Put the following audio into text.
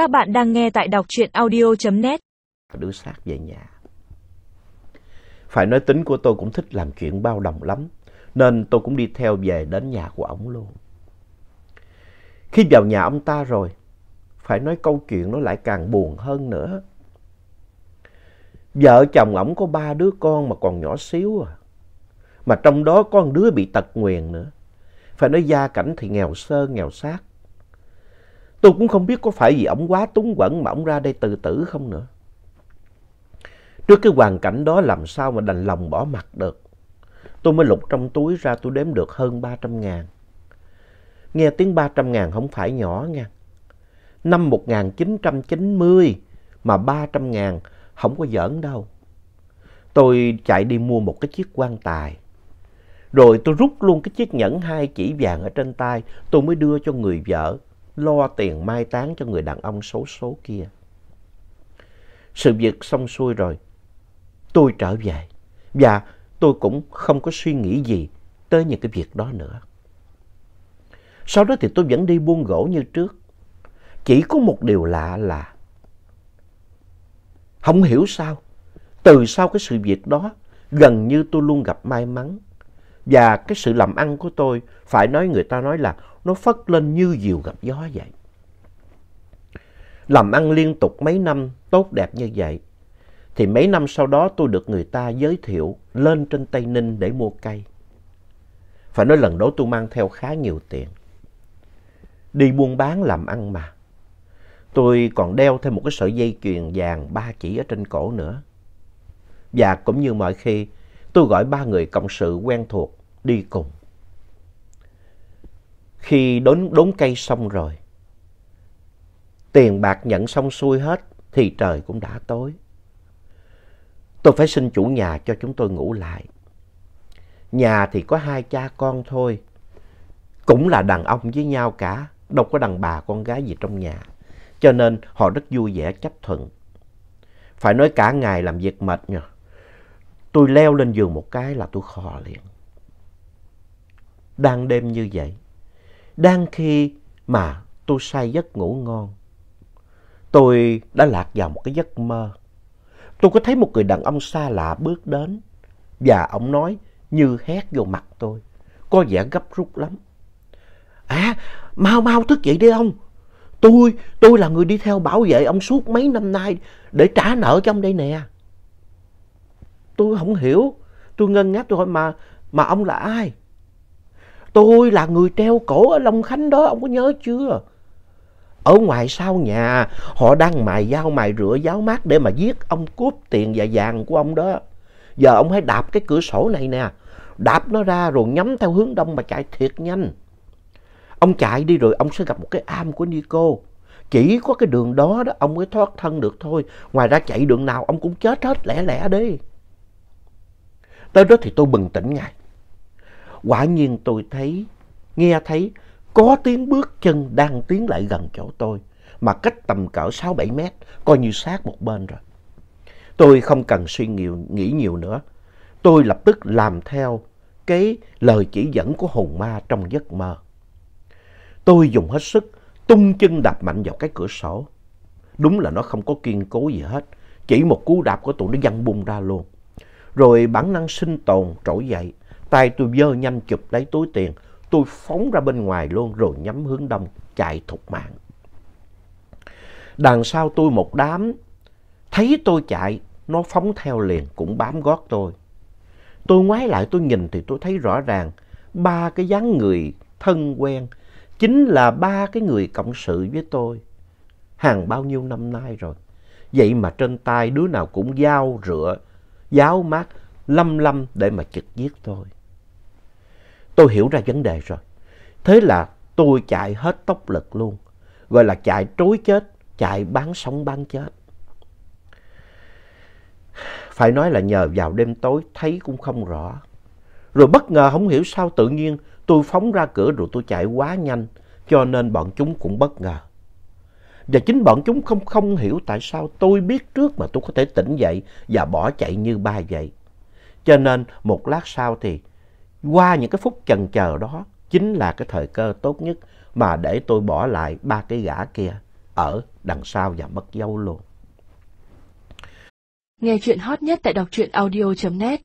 Các bạn đang nghe tại đọc truyện audio.net. Đưa xác về nhà. Phải nói tính của tôi cũng thích làm chuyện bao đồng lắm. Nên tôi cũng đi theo về đến nhà của ông luôn. Khi vào nhà ông ta rồi, phải nói câu chuyện nó lại càng buồn hơn nữa. Vợ chồng ổng có ba đứa con mà còn nhỏ xíu à. Mà trong đó có một đứa bị tật nguyền nữa. Phải nói gia cảnh thì nghèo sơ, nghèo xác. Tôi cũng không biết có phải vì ổng quá túng quẩn mà ổng ra đây tự tử không nữa. Trước cái hoàn cảnh đó làm sao mà đành lòng bỏ mặt được. Tôi mới lục trong túi ra tôi đếm được hơn 300 ngàn. Nghe tiếng 300 ngàn không phải nhỏ nha. Năm 1990 mà 300 ngàn không có giỡn đâu. Tôi chạy đi mua một cái chiếc quan tài. Rồi tôi rút luôn cái chiếc nhẫn hai chỉ vàng ở trên tay. Tôi mới đưa cho người vợ lo tiền mai táng cho người đàn ông xấu số kia. Sự việc xong xuôi rồi, tôi trở về và tôi cũng không có suy nghĩ gì tới những cái việc đó nữa. Sau đó thì tôi vẫn đi buôn gỗ như trước. Chỉ có một điều lạ là không hiểu sao, từ sau cái sự việc đó gần như tôi luôn gặp may mắn. Và cái sự làm ăn của tôi, phải nói người ta nói là nó phất lên như diều gặp gió vậy. Làm ăn liên tục mấy năm tốt đẹp như vậy, thì mấy năm sau đó tôi được người ta giới thiệu lên trên Tây Ninh để mua cây. Phải nói lần đó tôi mang theo khá nhiều tiền. Đi buôn bán làm ăn mà. Tôi còn đeo thêm một cái sợi dây chuyền vàng ba chỉ ở trên cổ nữa. Và cũng như mọi khi, tôi gọi ba người cộng sự quen thuộc đi cùng. Khi đốn, đốn cây xong rồi, tiền bạc nhận xong xuôi hết thì trời cũng đã tối. Tôi phải xin chủ nhà cho chúng tôi ngủ lại. Nhà thì có hai cha con thôi, cũng là đàn ông với nhau cả, đâu có đàn bà con gái gì trong nhà. Cho nên họ rất vui vẻ chấp thuận. Phải nói cả ngày làm việc mệt nhờ. Tôi leo lên giường một cái là tôi khò liền. Đang đêm như vậy, đang khi mà tôi say giấc ngủ ngon, tôi đã lạc vào một cái giấc mơ. Tôi có thấy một người đàn ông xa lạ bước đến và ông nói như hét vô mặt tôi, có vẻ gấp rút lắm. À, mau mau thức dậy đi ông. Tôi, tôi là người đi theo bảo vệ ông suốt mấy năm nay để trả nợ cho ông đây nè. Tôi không hiểu. Tôi ngân ngác tôi hỏi mà, mà ông là ai? Tôi là người treo cổ ở Long Khánh đó, ông có nhớ chưa? Ở ngoài sau nhà, họ đang mài dao mài rửa giáo mát để mà giết ông cướp tiền và vàng của ông đó. Giờ ông hãy đạp cái cửa sổ này nè, đạp nó ra rồi nhắm theo hướng đông mà chạy thiệt nhanh. Ông chạy đi rồi ông sẽ gặp một cái am của Nico. Chỉ có cái đường đó đó ông mới thoát thân được thôi. Ngoài ra chạy đường nào ông cũng chết hết lẻ lẻ đi. Tới đó thì tôi bừng tỉnh ngay. Quả nhiên tôi thấy, nghe thấy có tiếng bước chân đang tiến lại gần chỗ tôi. Mà cách tầm cỡ 6-7 mét, coi như sát một bên rồi. Tôi không cần suy nghĩ, nghĩ nhiều nữa. Tôi lập tức làm theo cái lời chỉ dẫn của hồn ma trong giấc mơ. Tôi dùng hết sức, tung chân đạp mạnh vào cái cửa sổ. Đúng là nó không có kiên cố gì hết. Chỉ một cú đạp của tụi nó văng bung ra luôn. Rồi bản năng sinh tồn trỗi dậy. Tay tôi vơ nhanh chụp lấy túi tiền. Tôi phóng ra bên ngoài luôn rồi nhắm hướng đông chạy thục mạng. Đằng sau tôi một đám. Thấy tôi chạy, nó phóng theo liền cũng bám gót tôi. Tôi ngoái lại tôi nhìn thì tôi thấy rõ ràng ba cái dáng người thân quen chính là ba cái người cộng sự với tôi. Hàng bao nhiêu năm nay rồi. Vậy mà trên tay đứa nào cũng dao rửa, giáo mát, lâm lâm để mà trực giết tôi. Tôi hiểu ra vấn đề rồi. Thế là tôi chạy hết tốc lực luôn. Gọi là chạy trối chết, chạy bán sống bán chết. Phải nói là nhờ vào đêm tối thấy cũng không rõ. Rồi bất ngờ không hiểu sao tự nhiên tôi phóng ra cửa rồi tôi chạy quá nhanh. Cho nên bọn chúng cũng bất ngờ. Và chính bọn chúng không không hiểu tại sao tôi biết trước mà tôi có thể tỉnh dậy và bỏ chạy như ba vậy. Cho nên một lát sau thì qua những cái phút chần chờ đó, chính là cái thời cơ tốt nhất mà để tôi bỏ lại ba cái gã kia ở đằng sau và mất dấu luôn. Nghe chuyện hot nhất tại đọc truyện audio.net